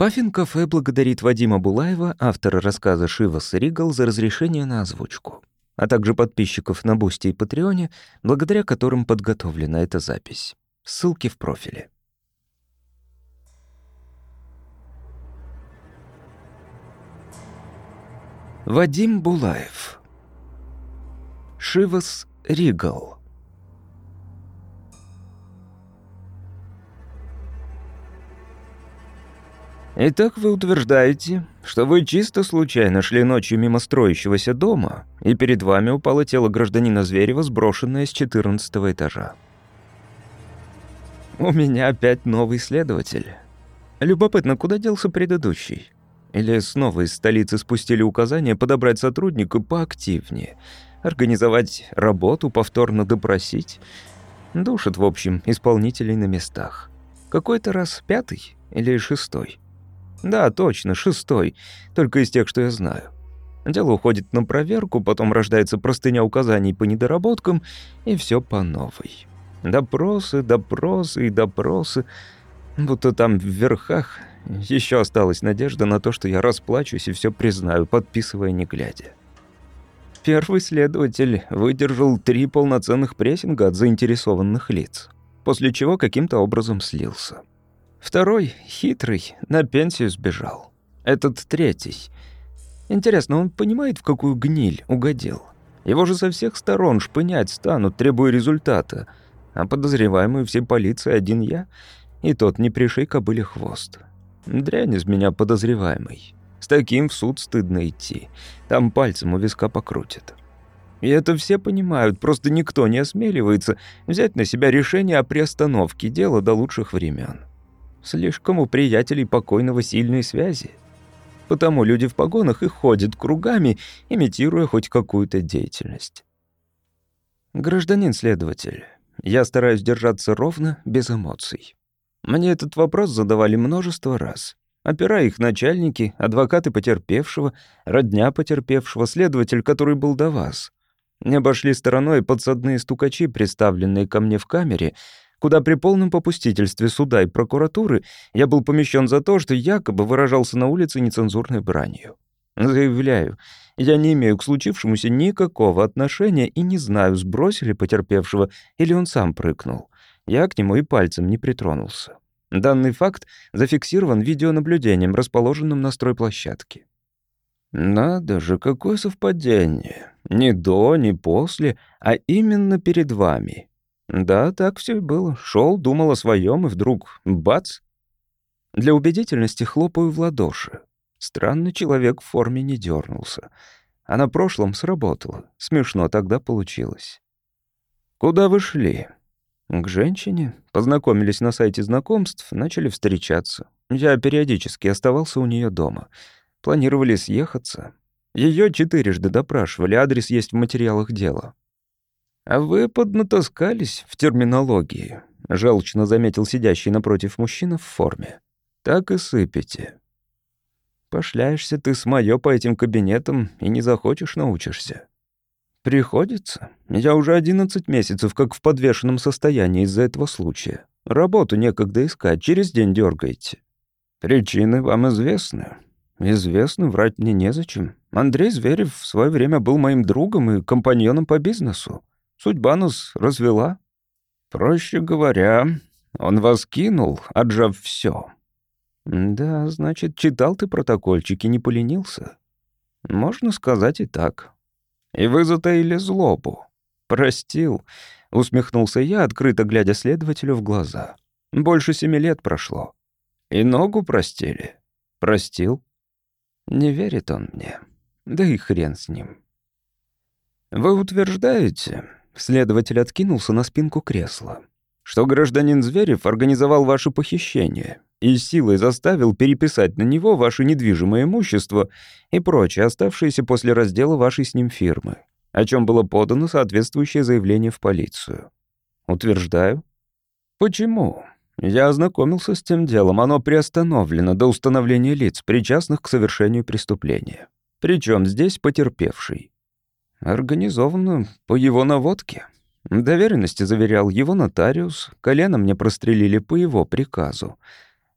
Puffin Cafe благодарит Вадима Булаева, автора рассказа «Шивас Ригал» за разрешение на озвучку, а также подписчиков на Бусти и Патреоне, благодаря которым подготовлена эта запись. Ссылки в профиле. Вадим Булаев Шивас Ригал Итак, вы утверждаете, что вы чисто случайно шли ночью мимо строящегося дома, и перед вами упало тело гражданина Зверева, сброшенное с 14 этажа. У меня опять новый следователь. Любопытно, куда делся предыдущий? Или снова из столицы спустили указание подобрать сотрудника поактивнее, организовать работу, повторно допросить? Душат, в общем, исполнителей на местах. Какой-то раз пятый или шестой? Да, точно, шестой. Только из тех, что я знаю. Дело уходит на проверку, потом рождается простыня указаний по недоработкам, и все по новой. Допросы, допросы и допросы. Будто там в верхах еще осталась надежда на то, что я расплачусь и все признаю, подписывая не глядя. Первый следователь выдержал три полноценных прессинга от заинтересованных лиц, после чего каким-то образом слился. Второй, хитрый, на пенсию сбежал. Этот третий. Интересно, он понимает, в какую гниль угодил? Его же со всех сторон шпынять станут, требуя результата. А подозреваемый всей полиции один я, и тот не пришей кобыле хвост. Дрянь из меня подозреваемый. С таким в суд стыдно идти. Там пальцем у виска покрутят. И это все понимают, просто никто не осмеливается взять на себя решение о приостановке дела до лучших времен. Слишком у приятелей покойного сильные связи. Потому люди в погонах и ходят кругами, имитируя хоть какую-то деятельность. Гражданин следователь, я стараюсь держаться ровно, без эмоций. Мне этот вопрос задавали множество раз. Опера их начальники, адвокаты потерпевшего, родня потерпевшего, следователь, который был до вас. Не обошли стороной подсадные стукачи, представленные ко мне в камере, куда при полном попустительстве суда и прокуратуры я был помещен за то, что якобы выражался на улице нецензурной бранью. Заявляю, я не имею к случившемуся никакого отношения и не знаю, сбросили потерпевшего или он сам прыгнул. Я к нему и пальцем не притронулся. Данный факт зафиксирован видеонаблюдением, расположенным на стройплощадке. Надо же, какое совпадение. Не до, не после, а именно перед вами. Да, так все и было. Шел, думал о своем, и вдруг — бац! Для убедительности хлопаю в ладоши. Странный человек в форме не дернулся. А на прошлом сработало. Смешно тогда получилось. «Куда вы шли?» «К женщине. Познакомились на сайте знакомств, начали встречаться. Я периодически оставался у нее дома. Планировали съехаться. Ее четырежды допрашивали, адрес есть в материалах дела. «А вы поднатаскались в терминологии», — желчно заметил сидящий напротив мужчина в форме. «Так и сыпете. Пошляешься ты с моё по этим кабинетам и не захочешь научишься». «Приходится. Я уже одиннадцать месяцев как в подвешенном состоянии из-за этого случая. Работу некогда искать, через день дергаете. Причины вам известны?» «Известны, врать мне незачем. Андрей Зверев в свое время был моим другом и компаньоном по бизнесу. Судьба нас развела. Проще говоря, он вас кинул, отжав все. Да, значит, читал ты протокольчики, не поленился. Можно сказать и так. И вы затаили злобу. Простил, усмехнулся я, открыто глядя следователю в глаза. Больше семи лет прошло. И ногу простили. Простил. Не верит он мне. Да и хрен с ним. Вы утверждаете, Следователь откинулся на спинку кресла. «Что гражданин Зверев организовал ваше похищение и силой заставил переписать на него ваше недвижимое имущество и прочее, оставшееся после раздела вашей с ним фирмы, о чем было подано соответствующее заявление в полицию. Утверждаю. Почему? Я ознакомился с тем делом, оно приостановлено до установления лиц, причастных к совершению преступления. Причем здесь потерпевший. Организовано по его наводке. Доверенности заверял его нотариус, колено мне прострелили по его приказу.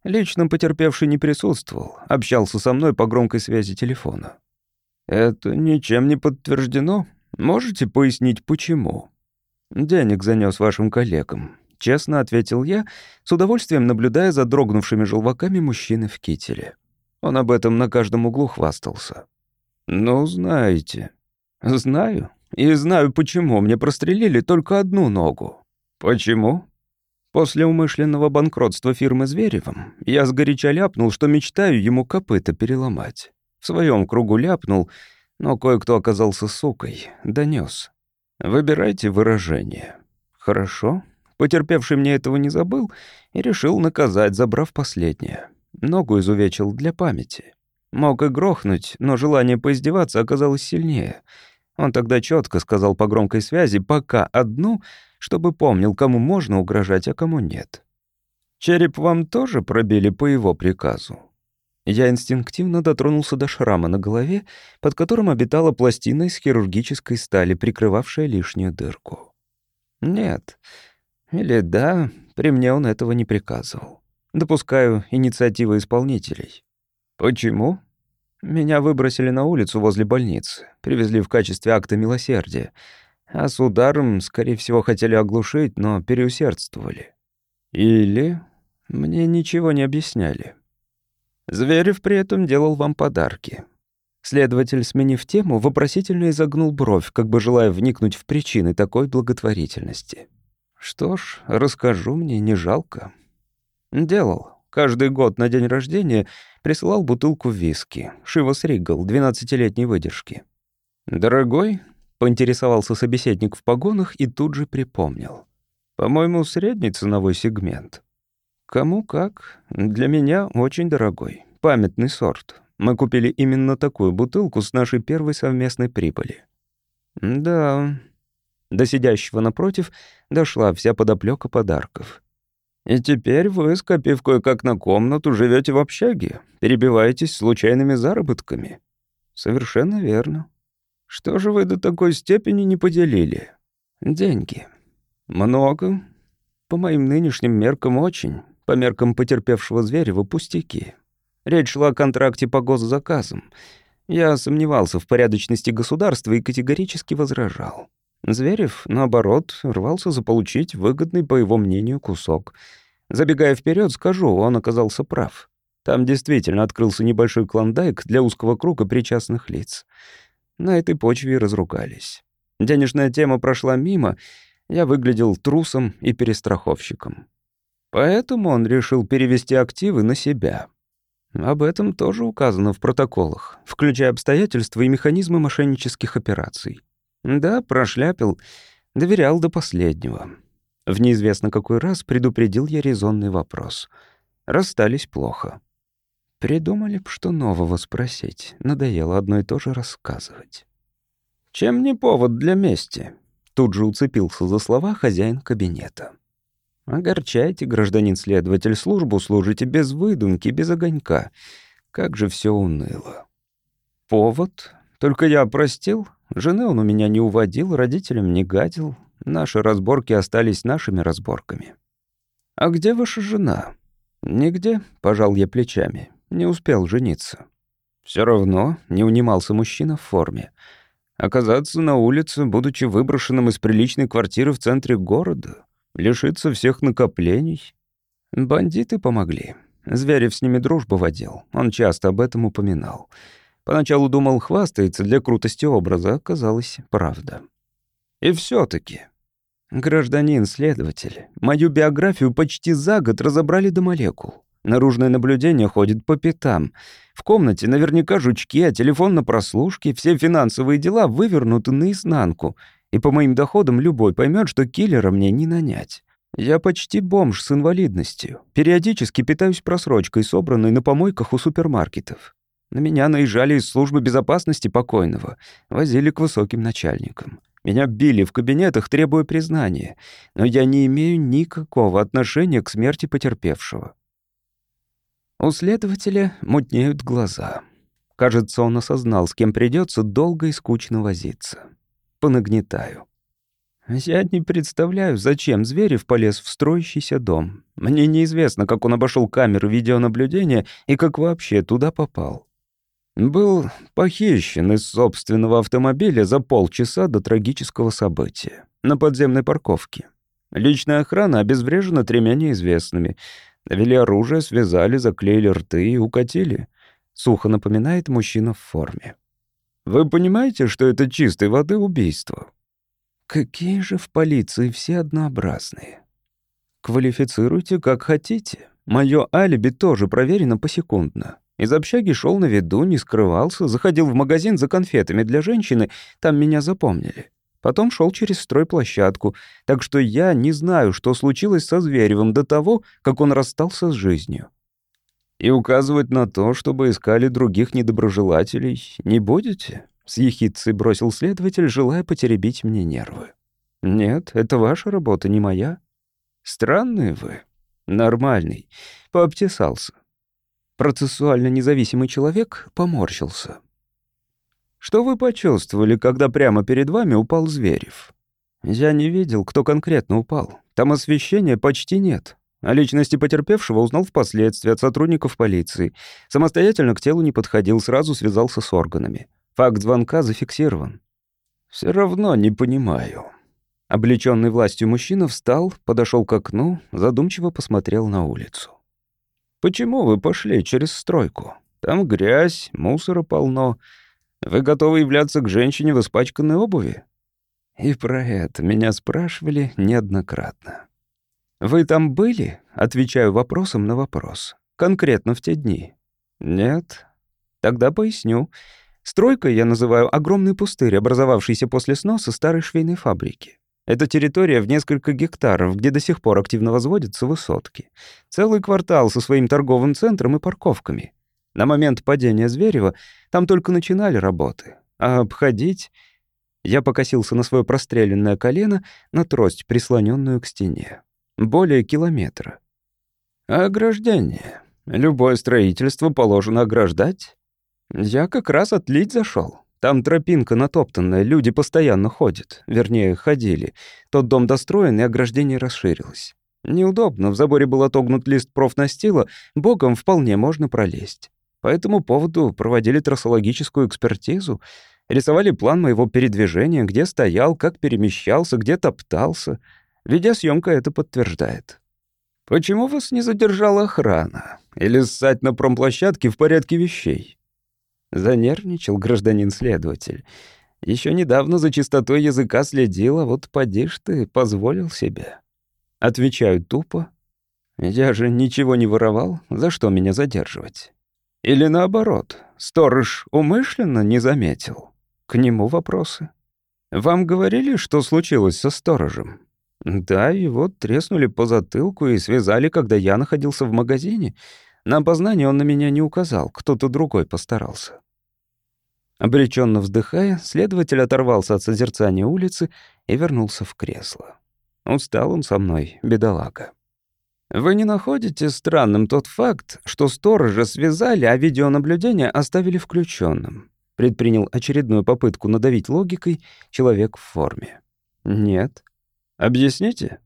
Лично потерпевший не присутствовал, общался со мной по громкой связи телефона. Это ничем не подтверждено. Можете пояснить, почему? Денег занес вашим коллегам. Честно ответил я, с удовольствием наблюдая за дрогнувшими желваками мужчины в кителе. Он об этом на каждом углу хвастался. «Ну, знаете». «Знаю. И знаю, почему. Мне прострелили только одну ногу». «Почему?» После умышленного банкротства фирмы Зверевым я сгоряча ляпнул, что мечтаю ему копыта переломать. В своем кругу ляпнул, но кое-кто оказался сукой, донес. Выбирайте выражение. Хорошо. Потерпевший мне этого не забыл и решил наказать, забрав последнее. Ногу изувечил для памяти. Мог и грохнуть, но желание поиздеваться оказалось сильнее. Он тогда четко сказал по громкой связи «пока одну», чтобы помнил, кому можно угрожать, а кому нет. Череп вам тоже пробили по его приказу. Я инстинктивно дотронулся до шрама на голове, под которым обитала пластина из хирургической стали, прикрывавшая лишнюю дырку. Нет. Или да, при мне он этого не приказывал. Допускаю инициативы исполнителей. Почему? Меня выбросили на улицу возле больницы, привезли в качестве акта милосердия — а с ударом, скорее всего, хотели оглушить, но переусердствовали. Или мне ничего не объясняли. Зверев при этом делал вам подарки. Следователь, сменив тему, вопросительно изогнул бровь, как бы желая вникнуть в причины такой благотворительности. Что ж, расскажу, мне не жалко. Делал. Каждый год на день рождения присылал бутылку виски. Шивас Ригал, 12-летней выдержки. Дорогой, Поинтересовался собеседник в погонах и тут же припомнил. «По-моему, средний ценовой сегмент». «Кому как. Для меня очень дорогой. Памятный сорт. Мы купили именно такую бутылку с нашей первой совместной прибыли». «Да...» До сидящего напротив дошла вся подоплека подарков. «И теперь вы, скопив кое-как на комнату, живете в общаге, перебиваетесь случайными заработками». «Совершенно верно. Что же вы до такой степени не поделили? Деньги. Много. По моим нынешним меркам очень. По меркам потерпевшего Зверева пустяки. Речь шла о контракте по госзаказам. Я сомневался в порядочности государства и категорически возражал. Зверев, наоборот, рвался заполучить выгодный, по его мнению, кусок. Забегая вперед, скажу, он оказался прав. Там действительно открылся небольшой клондайк для узкого круга причастных лиц. На этой почве разругались. Денежная тема прошла мимо, я выглядел трусом и перестраховщиком. Поэтому он решил перевести активы на себя. Об этом тоже указано в протоколах, включая обстоятельства и механизмы мошеннических операций. Да, прошляпил, доверял до последнего. В неизвестно какой раз предупредил я резонный вопрос. Расстались плохо. Придумали б, что нового спросить. Надоело одно и то же рассказывать. «Чем не повод для мести?» Тут же уцепился за слова хозяин кабинета. «Огорчайте, гражданин следователь, службу служите без выдумки, без огонька. Как же все уныло». «Повод? Только я простил. Жены он у меня не уводил, родителям не гадил. Наши разборки остались нашими разборками». «А где ваша жена?» «Нигде», — пожал я плечами не успел жениться. Все равно не унимался мужчина в форме. Оказаться на улице, будучи выброшенным из приличной квартиры в центре города, лишиться всех накоплений. Бандиты помогли. Зверев с ними дружбу водил, он часто об этом упоминал. Поначалу думал, хвастается для крутости образа, оказалось, правда. И все таки Гражданин-следователь, мою биографию почти за год разобрали до молекул. Наружное наблюдение ходит по пятам. В комнате наверняка жучки, а телефон на прослушке, все финансовые дела вывернуты наизнанку. И по моим доходам любой поймет, что киллера мне не нанять. Я почти бомж с инвалидностью. Периодически питаюсь просрочкой, собранной на помойках у супермаркетов. На меня наезжали из службы безопасности покойного, возили к высоким начальникам. Меня били в кабинетах, требуя признания, но я не имею никакого отношения к смерти потерпевшего. У следователя мутнеют глаза. Кажется, он осознал, с кем придется долго и скучно возиться. Понагнетаю. Я не представляю, зачем Зверев полез в строящийся дом. Мне неизвестно, как он обошел камеры видеонаблюдения и как вообще туда попал. Был похищен из собственного автомобиля за полчаса до трагического события на подземной парковке. Личная охрана обезврежена тремя неизвестными. Навели оружие, связали, заклеили рты и укатили. Сухо напоминает мужчина в форме. Вы понимаете, что это чистой воды убийство? Какие же в полиции все однообразные. Квалифицируйте как хотите. Моё алиби тоже проверено посекундно. Из общаги шел на виду, не скрывался, заходил в магазин за конфетами для женщины, там меня запомнили. Потом шел через стройплощадку, так что я не знаю, что случилось со Зверевым до того, как он расстался с жизнью. И указывать на то, чтобы искали других недоброжелателей, не будете? С ехидцей бросил следователь, желая потеребить мне нервы. Нет, это ваша работа, не моя. Странный вы. Нормальный. Пообтесался. Процессуально независимый человек поморщился. Что вы почувствовали, когда прямо перед вами упал Зверев? Я не видел, кто конкретно упал. Там освещения почти нет. О личности потерпевшего узнал впоследствии от сотрудников полиции. Самостоятельно к телу не подходил, сразу связался с органами. Факт звонка зафиксирован. Все равно не понимаю. Облеченный властью мужчина встал, подошел к окну, задумчиво посмотрел на улицу. «Почему вы пошли через стройку? Там грязь, мусора полно. Вы готовы являться к женщине в испачканной обуви? И про это меня спрашивали неоднократно. Вы там были? Отвечаю вопросом на вопрос. Конкретно в те дни. Нет. Тогда поясню. Стройкой я называю огромный пустырь, образовавшийся после сноса старой швейной фабрики. Это территория в несколько гектаров, где до сих пор активно возводятся высотки. Целый квартал со своим торговым центром и парковками. На момент падения Зверева там только начинали работы, а обходить... Я покосился на свое простреленное колено, на трость, прислоненную к стене. Более километра. Ограждение? Любое строительство положено ограждать? Я как раз отлить зашел. Там тропинка натоптанная, люди постоянно ходят. Вернее, ходили. Тот дом достроен, и ограждение расширилось. Неудобно, в заборе был отогнут лист профнастила, богом вполне можно пролезть. По этому поводу проводили трассологическую экспертизу, рисовали план моего передвижения, где стоял, как перемещался, где топтался. Видеосъемка это подтверждает. Почему вас не задержала охрана? Или ссать на промплощадке в порядке вещей? Занервничал гражданин-следователь. Еще недавно за чистотой языка следил, а вот поди ж ты, позволил себе. Отвечаю тупо. Я же ничего не воровал, за что меня задерживать? Или наоборот, сторож умышленно не заметил? К нему вопросы. Вам говорили, что случилось со сторожем? Да, его треснули по затылку и связали, когда я находился в магазине. На опознание он на меня не указал, кто-то другой постарался. Обреченно вздыхая, следователь оторвался от созерцания улицы и вернулся в кресло. Устал он со мной, бедолага. Вы не находите странным тот факт, что сторожа связали, а видеонаблюдение оставили включенным? Предпринял очередную попытку надавить логикой человек в форме. Нет. Объясните?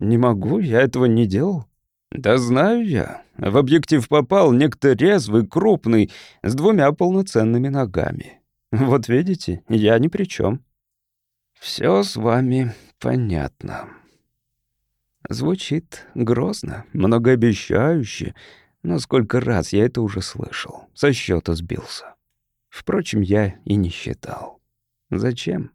Не могу, я этого не делал. Да знаю я. В объектив попал некто резвый, крупный, с двумя полноценными ногами. Вот видите, я ни при чем. Все с вами понятно. Звучит грозно, многообещающе, но сколько раз я это уже слышал. Со счета сбился. Впрочем, я и не считал. Зачем?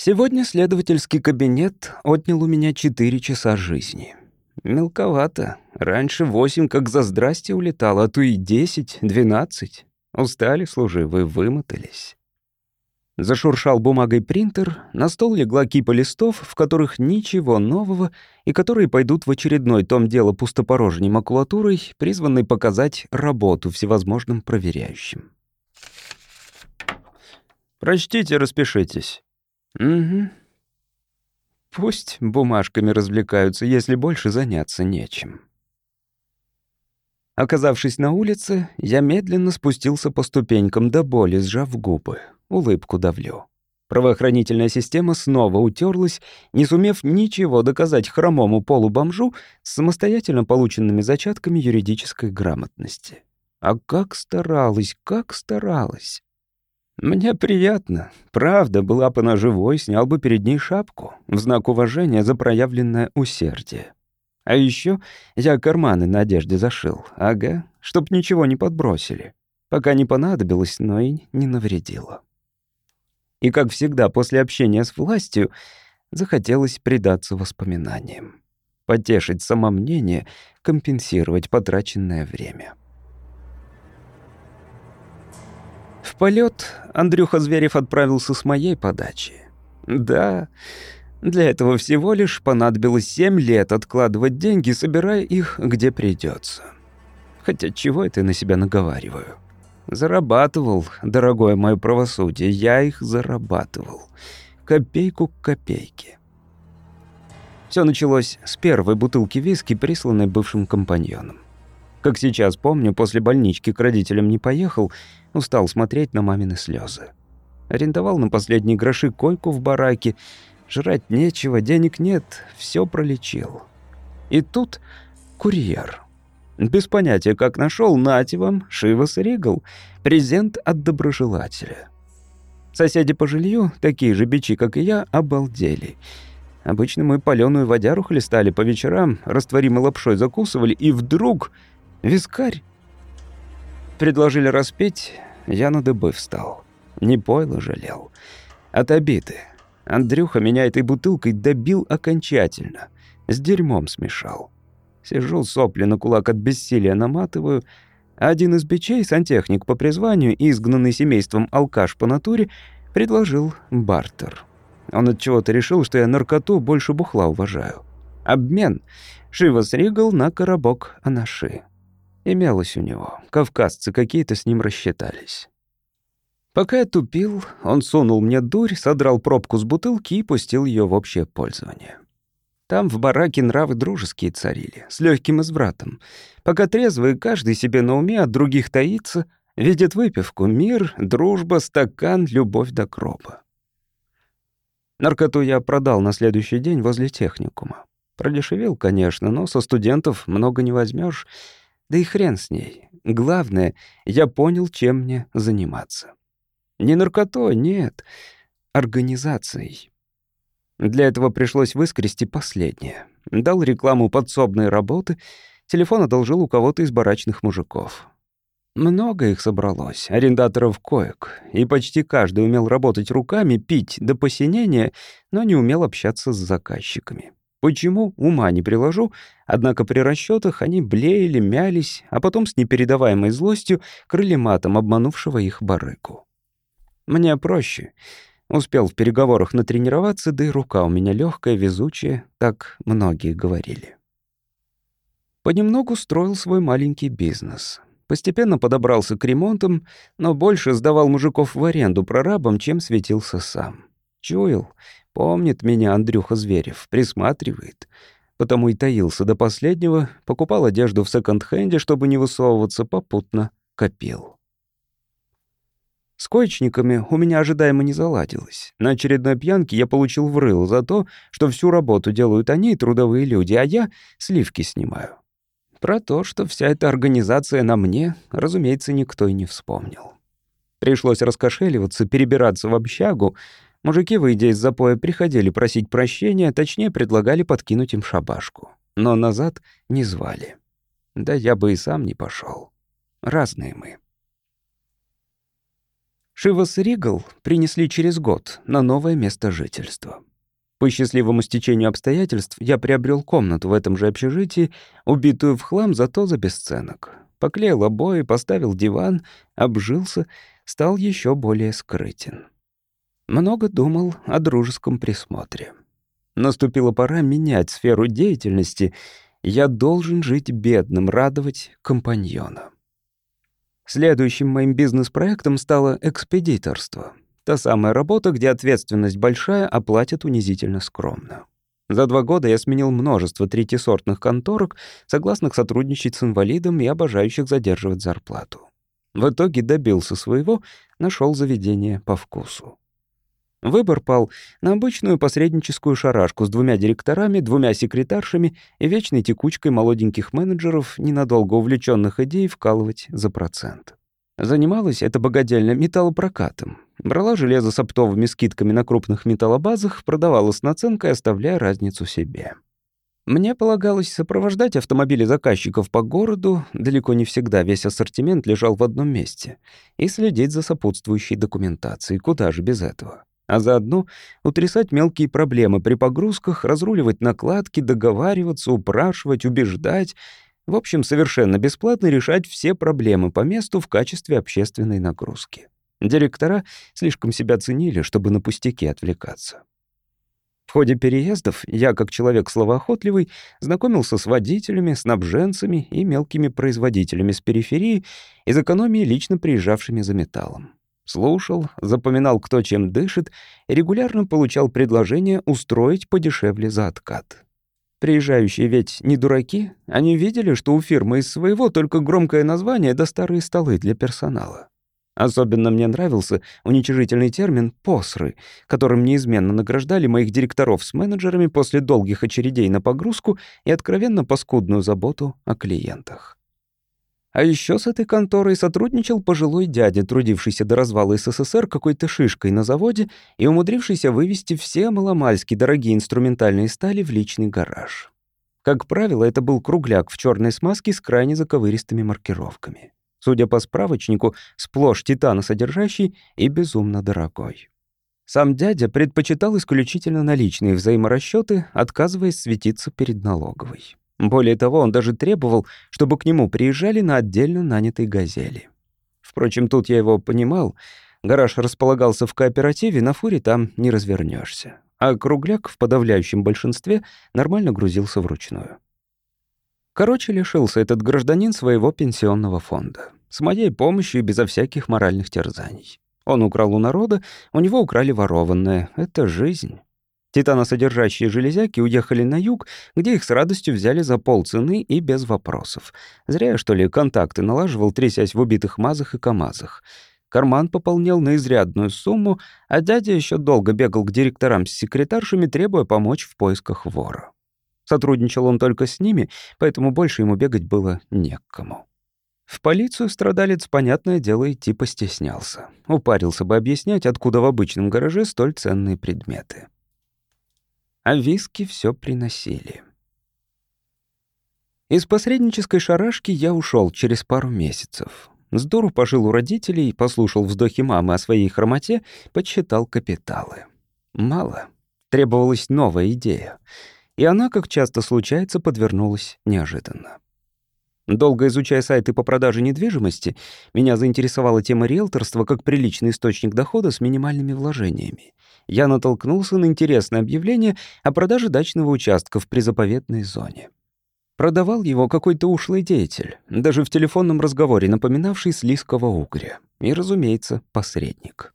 Сегодня следовательский кабинет отнял у меня четыре часа жизни. Мелковато. Раньше восемь как за здрасте улетало, а то и десять, двенадцать. Устали служивые, вымотались. Зашуршал бумагой принтер, на стол легла кипа листов, в которых ничего нового, и которые пойдут в очередной том дела пустопорожней макулатурой, призванной показать работу всевозможным проверяющим. «Прочтите, распишитесь». «Угу». Пусть бумажками развлекаются, если больше заняться нечем. Оказавшись на улице, я медленно спустился по ступенькам до боли, сжав губы. Улыбку давлю. Правоохранительная система снова утерлась, не сумев ничего доказать хромому полубомжу с самостоятельно полученными зачатками юридической грамотности. А как старалась, как старалась. Мне приятно. Правда, была бы она живой, снял бы перед ней шапку в знак уважения за проявленное усердие. А еще я карманы на одежде зашил. Ага, чтоб ничего не подбросили. Пока не понадобилось, но и не навредило. И, как всегда, после общения с властью захотелось предаться воспоминаниям. Потешить самомнение, компенсировать потраченное время. В полет Андрюха Зверев отправился с моей подачи. Да, для этого всего лишь понадобилось семь лет откладывать деньги, собирая их где придется. Хотя чего это я на себя наговариваю? Зарабатывал, дорогое мое правосудие, я их зарабатывал. Копейку к копейке. Все началось с первой бутылки виски, присланной бывшим компаньоном. Как сейчас помню, после больнички к родителям не поехал, устал смотреть на мамины слезы. Арендовал на последние гроши койку в бараке, жрать нечего, денег нет, все пролечил. И тут курьер. Без понятия, как нашел, нате вам, Шивас Ригл, презент от доброжелателя. Соседи по жилью, такие же бичи, как и я, обалдели. Обычно мы палёную водяру хлестали по вечерам, растворимой лапшой закусывали, и вдруг Вискарь. Предложили распеть, я на дыбы встал. Не пойло жалел. От обиды. Андрюха меня этой бутылкой добил окончательно. С дерьмом смешал. Сижу, сопли на кулак от бессилия наматываю. Один из бичей, сантехник по призванию, изгнанный семейством алкаш по натуре, предложил бартер. Он от чего-то решил, что я наркоту больше бухла уважаю. Обмен. Шивас Ригал на коробок анаши. Имелось у него. Кавказцы какие-то с ним рассчитались. Пока я тупил, он сунул мне дурь, содрал пробку с бутылки и пустил ее в общее пользование. Там в бараке нравы дружеские царили, с легким извратом. Пока трезвые, каждый себе на уме от других таится, видит выпивку, мир, дружба, стакан, любовь до гроба. Наркоту я продал на следующий день возле техникума. Продешевил, конечно, но со студентов много не возьмешь. Да и хрен с ней. Главное, я понял, чем мне заниматься. Не наркотой, нет, организацией. Для этого пришлось выскрести последнее. Дал рекламу подсобной работы, телефон одолжил у кого-то из барачных мужиков. Много их собралось, арендаторов коек, и почти каждый умел работать руками, пить до посинения, но не умел общаться с заказчиками. Почему, ума не приложу, однако при расчетах они блеяли, мялись, а потом с непередаваемой злостью крыли матом обманувшего их барыку. Мне проще. Успел в переговорах натренироваться, да и рука у меня легкая, везучая, так многие говорили. Понемногу строил свой маленький бизнес. Постепенно подобрался к ремонтам, но больше сдавал мужиков в аренду прорабам, чем светился сам. Чуял, Помнит меня Андрюха Зверев, присматривает. Потому и таился до последнего, покупал одежду в секонд-хенде, чтобы не высовываться, попутно копил. С коечниками у меня ожидаемо не заладилось. На очередной пьянке я получил врыл за то, что всю работу делают они, трудовые люди, а я сливки снимаю. Про то, что вся эта организация на мне, разумеется, никто и не вспомнил. Пришлось раскошеливаться, перебираться в общагу, Мужики, выйдя из запоя, приходили просить прощения, точнее, предлагали подкинуть им шабашку. Но назад не звали. Да я бы и сам не пошел. Разные мы. Шивас Ригал принесли через год на новое место жительства. По счастливому стечению обстоятельств я приобрел комнату в этом же общежитии, убитую в хлам, зато за бесценок. Поклеил обои, поставил диван, обжился, стал еще более скрытен. Много думал о дружеском присмотре. Наступила пора менять сферу деятельности. Я должен жить бедным, радовать компаньона. Следующим моим бизнес-проектом стало экспедиторство. Та самая работа, где ответственность большая, а платят унизительно скромно. За два года я сменил множество третьесортных конторок, согласных сотрудничать с инвалидом и обожающих задерживать зарплату. В итоге добился своего, нашел заведение по вкусу. Выбор пал на обычную посредническую шарашку с двумя директорами, двумя секретаршами и вечной текучкой молоденьких менеджеров, ненадолго увлеченных идеей вкалывать за процент. Занималась эта богадельня металлопрокатом. Брала железо с оптовыми скидками на крупных металлобазах, продавала с наценкой, оставляя разницу себе. Мне полагалось сопровождать автомобили заказчиков по городу, далеко не всегда весь ассортимент лежал в одном месте, и следить за сопутствующей документацией, куда же без этого. А заодно утрясать мелкие проблемы при погрузках, разруливать накладки, договариваться, упрашивать, убеждать — в общем, совершенно бесплатно решать все проблемы по месту в качестве общественной нагрузки. Директора слишком себя ценили, чтобы на пустяки отвлекаться. В ходе переездов я, как человек словоохотливый, знакомился с водителями, снабженцами и мелкими производителями с периферии из экономии, лично приезжавшими за металлом. Слушал, запоминал, кто чем дышит, и регулярно получал предложение устроить подешевле за откат. Приезжающие ведь не дураки. Они видели, что у фирмы из своего только громкое название да старые столы для персонала. Особенно мне нравился уничижительный термин «посры», которым неизменно награждали моих директоров с менеджерами после долгих очередей на погрузку и откровенно паскудную заботу о клиентах. А еще с этой конторой сотрудничал пожилой дядя, трудившийся до развала СССР какой-то шишкой на заводе и умудрившийся вывести все маломальски дорогие инструментальные стали в личный гараж. Как правило, это был кругляк в черной смазке с крайне заковыристыми маркировками. Судя по справочнику, сплошь титаносодержащий и безумно дорогой. Сам дядя предпочитал исключительно наличные взаиморасчеты, отказываясь светиться перед налоговой. Более того, он даже требовал, чтобы к нему приезжали на отдельно нанятой «Газели». Впрочем, тут я его понимал. Гараж располагался в кооперативе, на фуре там не развернешься. А кругляк в подавляющем большинстве нормально грузился вручную. Короче, лишился этот гражданин своего пенсионного фонда. С моей помощью и безо всяких моральных терзаний. Он украл у народа, у него украли ворованное. Это жизнь. Титаносодержащие железяки уехали на юг, где их с радостью взяли за полцены и без вопросов. Зря, что ли, контакты налаживал, трясясь в убитых мазах и камазах. Карман пополнел на изрядную сумму, а дядя еще долго бегал к директорам с секретаршами, требуя помочь в поисках вора. Сотрудничал он только с ними, поэтому больше ему бегать было не к кому. В полицию страдалец, понятное дело, идти постеснялся. Упарился бы объяснять, откуда в обычном гараже столь ценные предметы а виски все приносили. Из посреднической шарашки я ушел через пару месяцев. Дуру пожил у родителей, послушал вздохи мамы о своей хромоте, подсчитал капиталы. Мало. Требовалась новая идея. И она, как часто случается, подвернулась неожиданно. Долго изучая сайты по продаже недвижимости, меня заинтересовала тема риэлторства как приличный источник дохода с минимальными вложениями. Я натолкнулся на интересное объявление о продаже дачного участка в призаповедной зоне. Продавал его какой-то ушлый деятель, даже в телефонном разговоре напоминавший слизкого угря. И, разумеется, посредник.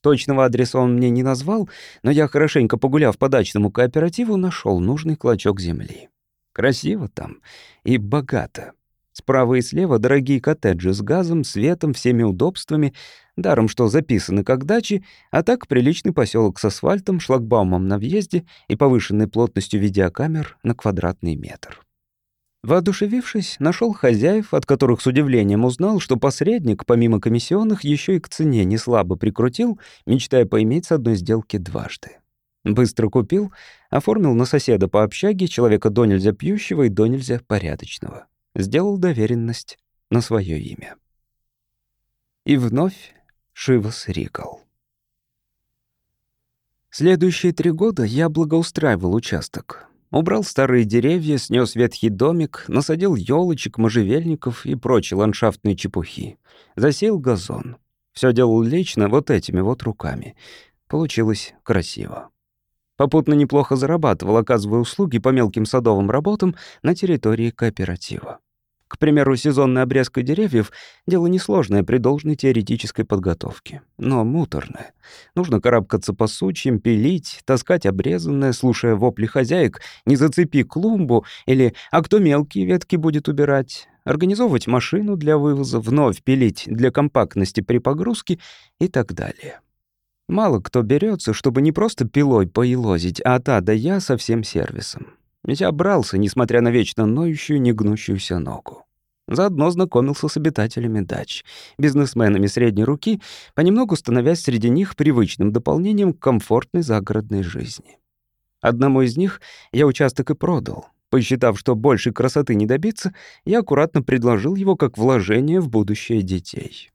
Точного адреса он мне не назвал, но я, хорошенько погуляв по дачному кооперативу, нашел нужный клочок земли. Красиво там и богато. Справа и слева дорогие коттеджи с газом, светом, всеми удобствами, даром что записаны как дачи, а так приличный поселок с асфальтом, шлагбаумом на въезде и повышенной плотностью видеокамер на квадратный метр. Воодушевившись, нашел хозяев, от которых с удивлением узнал, что посредник, помимо комиссионных, еще и к цене не слабо прикрутил, мечтая поиметь с одной сделки дважды. Быстро купил, оформил на соседа по общаге, человека до нельзя пьющего и до нельзя порядочного сделал доверенность на свое имя. И вновь Шивас Рикал. Следующие три года я благоустраивал участок. Убрал старые деревья, снес ветхий домик, насадил елочек, можжевельников и прочие ландшафтные чепухи. Засеял газон. Все делал лично вот этими вот руками. Получилось красиво. Попутно неплохо зарабатывал, оказывая услуги по мелким садовым работам на территории кооператива. К примеру, сезонная обрезка деревьев — дело несложное при должной теоретической подготовке, но муторное. Нужно карабкаться по сучьям, пилить, таскать обрезанное, слушая вопли хозяек «не зацепи клумбу» или «а кто мелкие ветки будет убирать?» организовывать машину для вывоза, вновь пилить для компактности при погрузке и так далее. Мало кто берется, чтобы не просто пилой поелозить, а та да я со всем сервисом. Я брался, несмотря на вечно ноющую, негнущуюся ногу. Заодно знакомился с обитателями дач, бизнесменами средней руки, понемногу становясь среди них привычным дополнением к комфортной загородной жизни. Одному из них я участок и продал. Посчитав, что большей красоты не добиться, я аккуратно предложил его как вложение в будущее детей.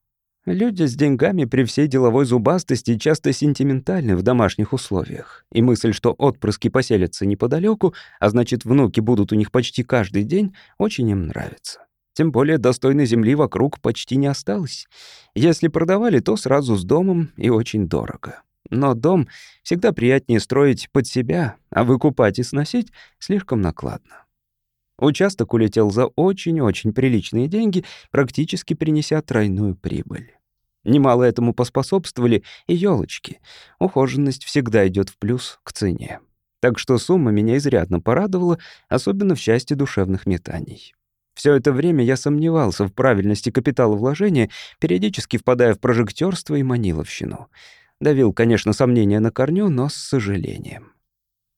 Люди с деньгами при всей деловой зубастости часто сентиментальны в домашних условиях, и мысль, что отпрыски поселятся неподалеку, а значит, внуки будут у них почти каждый день, очень им нравится. Тем более достойной земли вокруг почти не осталось. Если продавали, то сразу с домом и очень дорого. Но дом всегда приятнее строить под себя, а выкупать и сносить слишком накладно. Участок улетел за очень-очень приличные деньги, практически принеся тройную прибыль. Немало этому поспособствовали и елочки. Ухоженность всегда идет в плюс к цене. Так что сумма меня изрядно порадовала, особенно в части душевных метаний. Все это время я сомневался в правильности капитала вложения, периодически впадая в прожектерство и маниловщину. Давил, конечно, сомнения на корню, но с сожалением.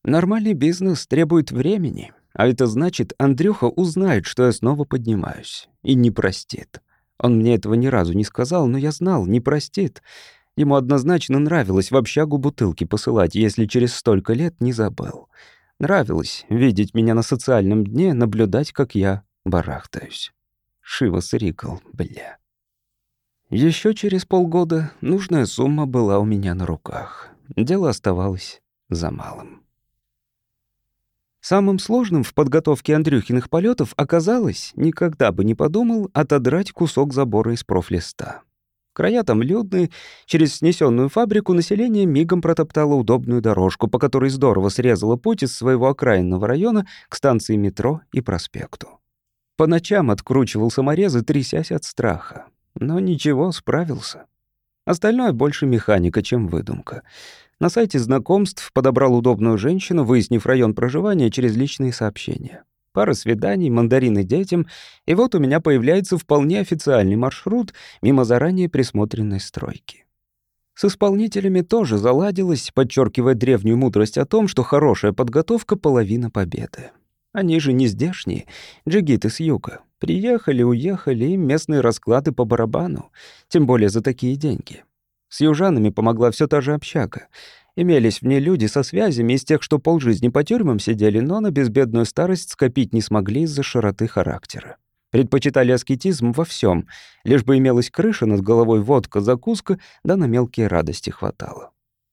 Нормальный бизнес требует времени, а это значит, Андрюха узнает, что я снова поднимаюсь, и не простит. Он мне этого ни разу не сказал, но я знал, не простит. Ему однозначно нравилось в общагу бутылки посылать, если через столько лет не забыл. Нравилось видеть меня на социальном дне, наблюдать, как я барахтаюсь. Шива срикал, бля. Еще через полгода нужная сумма была у меня на руках. Дело оставалось за малым. Самым сложным в подготовке Андрюхиных полетов оказалось, никогда бы не подумал, отодрать кусок забора из профлиста. Края там людные, через снесенную фабрику население мигом протоптало удобную дорожку, по которой здорово срезало путь из своего окраинного района к станции метро и проспекту. По ночам откручивал саморезы, трясясь от страха. Но ничего, справился. Остальное больше механика, чем выдумка. На сайте знакомств подобрал удобную женщину, выяснив район проживания через личные сообщения. Пара свиданий, мандарины детям, и вот у меня появляется вполне официальный маршрут мимо заранее присмотренной стройки. С исполнителями тоже заладилось, подчеркивая древнюю мудрость о том, что хорошая подготовка — половина победы. Они же не здешние, джигиты с юга. Приехали, уехали, местные расклады по барабану, тем более за такие деньги. С южанами помогла все та же общага. Имелись в ней люди со связями из тех, что полжизни по тюрьмам сидели, но на безбедную старость скопить не смогли из-за широты характера. Предпочитали аскетизм во всем, лишь бы имелась крыша над головой, водка, закуска, да на мелкие радости хватало.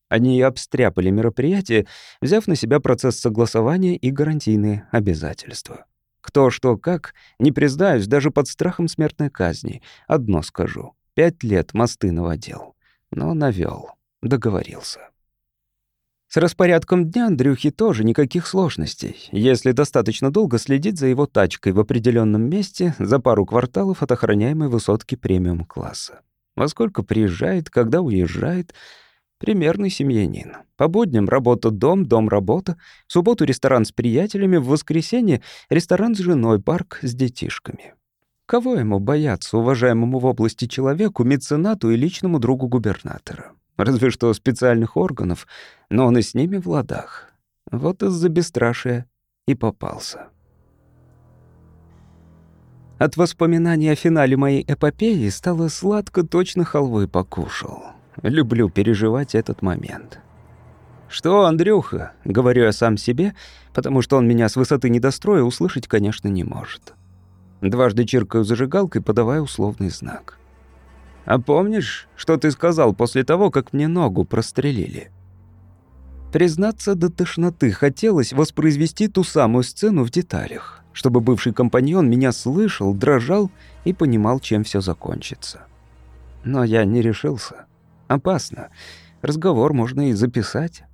Они и обстряпали мероприятие, взяв на себя процесс согласования и гарантийные обязательства. Кто что как, не признаюсь, даже под страхом смертной казни. Одно скажу. Пять лет мосты наводил но навёл, договорился. С распорядком дня Андрюхи тоже никаких сложностей, если достаточно долго следить за его тачкой в определенном месте за пару кварталов от охраняемой высотки премиум-класса. Во сколько приезжает, когда уезжает — Примерный семьянин. По будням работа дом, дом работа. В субботу ресторан с приятелями, в воскресенье ресторан с женой, парк с детишками. Кого ему бояться, уважаемому в области человеку, меценату и личному другу губернатора? Разве что специальных органов, но он и с ними в ладах. Вот из-за бесстрашия и попался. От воспоминаний о финале моей эпопеи стало сладко, точно халвы покушал. Люблю переживать этот момент. «Что, Андрюха?» — говорю я сам себе, потому что он меня с высоты недостроя услышать, конечно, не может. Дважды чиркаю зажигалкой, подавая условный знак. «А помнишь, что ты сказал после того, как мне ногу прострелили?» Признаться до тошноты хотелось воспроизвести ту самую сцену в деталях, чтобы бывший компаньон меня слышал, дрожал и понимал, чем все закончится. Но я не решился. Опасно. Разговор можно и записать.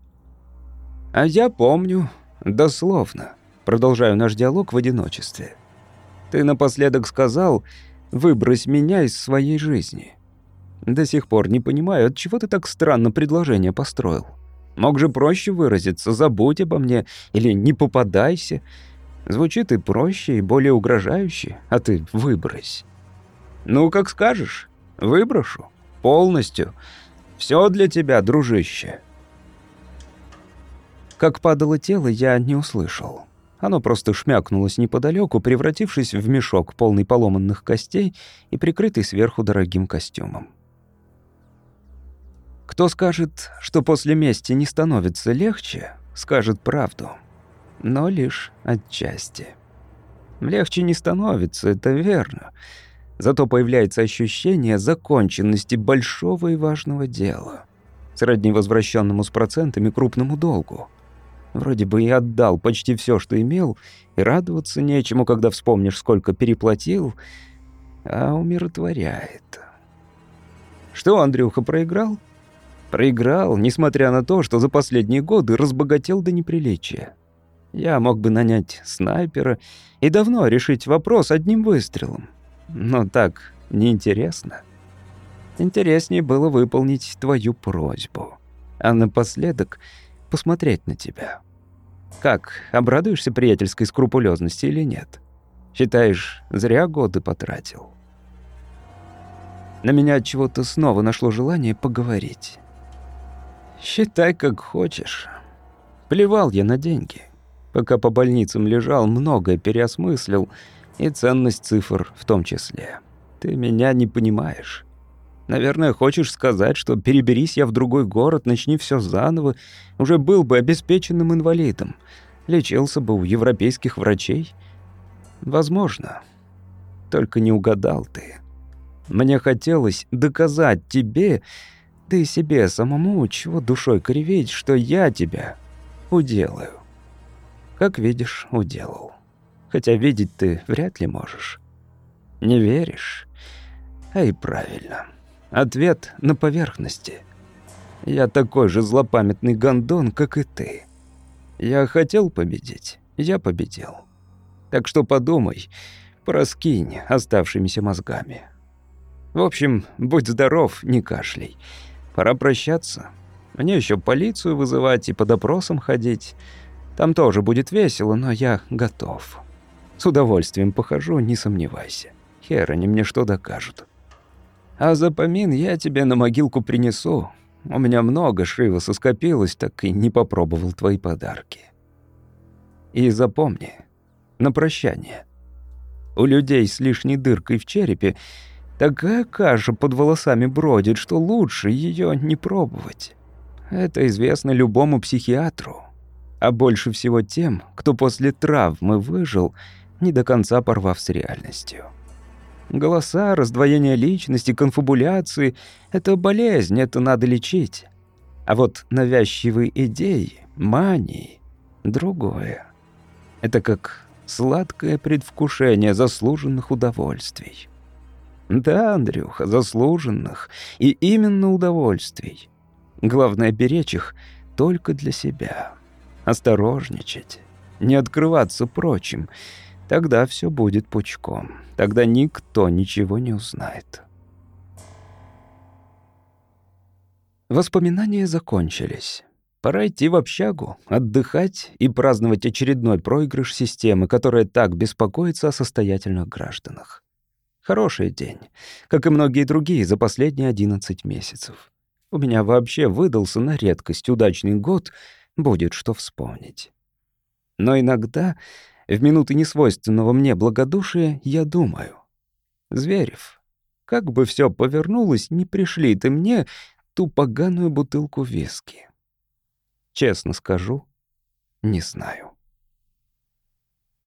А я помню, дословно. Продолжаю наш диалог в одиночестве. Ты напоследок сказал «выбрось меня из своей жизни». До сих пор не понимаю, от чего ты так странно предложение построил. Мог же проще выразиться «забудь обо мне» или «не попадайся». Звучит и проще, и более угрожающе, а ты «выбрось». Ну, как скажешь, выброшу. Полностью. Все для тебя, дружище. Как падало тело, я не услышал. Оно просто шмякнулось неподалеку, превратившись в мешок, полный поломанных костей и прикрытый сверху дорогим костюмом. Кто скажет, что после мести не становится легче, скажет правду. Но лишь отчасти. Легче не становится, это верно. Зато появляется ощущение законченности большого и важного дела. Сродни возвращенному с процентами крупному долгу. Вроде бы и отдал почти все, что имел, и радоваться нечему, когда вспомнишь, сколько переплатил, а умиротворяет. Что Андрюха проиграл? Проиграл, несмотря на то, что за последние годы разбогател до неприличия. Я мог бы нанять снайпера и давно решить вопрос одним выстрелом. Но так неинтересно. Интереснее было выполнить твою просьбу. А напоследок посмотреть на тебя. Как, обрадуешься приятельской скрупулезности или нет? Считаешь, зря годы потратил? На меня от чего-то снова нашло желание поговорить. Считай, как хочешь. Плевал я на деньги. Пока по больницам лежал, многое переосмыслил, и ценность цифр в том числе. Ты меня не понимаешь. Наверное, хочешь сказать, что переберись я в другой город, начни все заново, уже был бы обеспеченным инвалидом, лечился бы у европейских врачей? Возможно. Только не угадал ты. Мне хотелось доказать тебе, да и себе самому, чего душой кривить, что я тебя уделаю. Как видишь, уделал. Хотя видеть ты вряд ли можешь. Не веришь? А и правильно. Ответ на поверхности. Я такой же злопамятный гондон, как и ты. Я хотел победить, я победил. Так что подумай, проскинь оставшимися мозгами. В общем, будь здоров, не кашляй. Пора прощаться. Мне еще полицию вызывать и по допросам ходить. Там тоже будет весело, но я готов. С удовольствием похожу, не сомневайся. Хер, они мне что докажут. А за помин я тебе на могилку принесу. У меня много шиваса скопилось, так и не попробовал твои подарки. И запомни, на прощание. У людей с лишней дыркой в черепе такая каша под волосами бродит, что лучше ее не пробовать. Это известно любому психиатру. А больше всего тем, кто после травмы выжил, не до конца порвав с реальностью. Голоса, раздвоение личности, конфабуляции — это болезнь, это надо лечить. А вот навязчивые идеи, мании — другое. Это как сладкое предвкушение заслуженных удовольствий. Да, Андрюха, заслуженных. И именно удовольствий. Главное — беречь их только для себя. Осторожничать, не открываться прочим — Тогда все будет пучком. Тогда никто ничего не узнает. Воспоминания закончились. Пора идти в общагу, отдыхать и праздновать очередной проигрыш системы, которая так беспокоится о состоятельных гражданах. Хороший день, как и многие другие за последние 11 месяцев. У меня вообще выдался на редкость удачный год, будет что вспомнить. Но иногда в минуты несвойственного мне благодушия я думаю. Зверев, как бы все повернулось, не пришли ты мне ту поганую бутылку виски. Честно скажу, не знаю.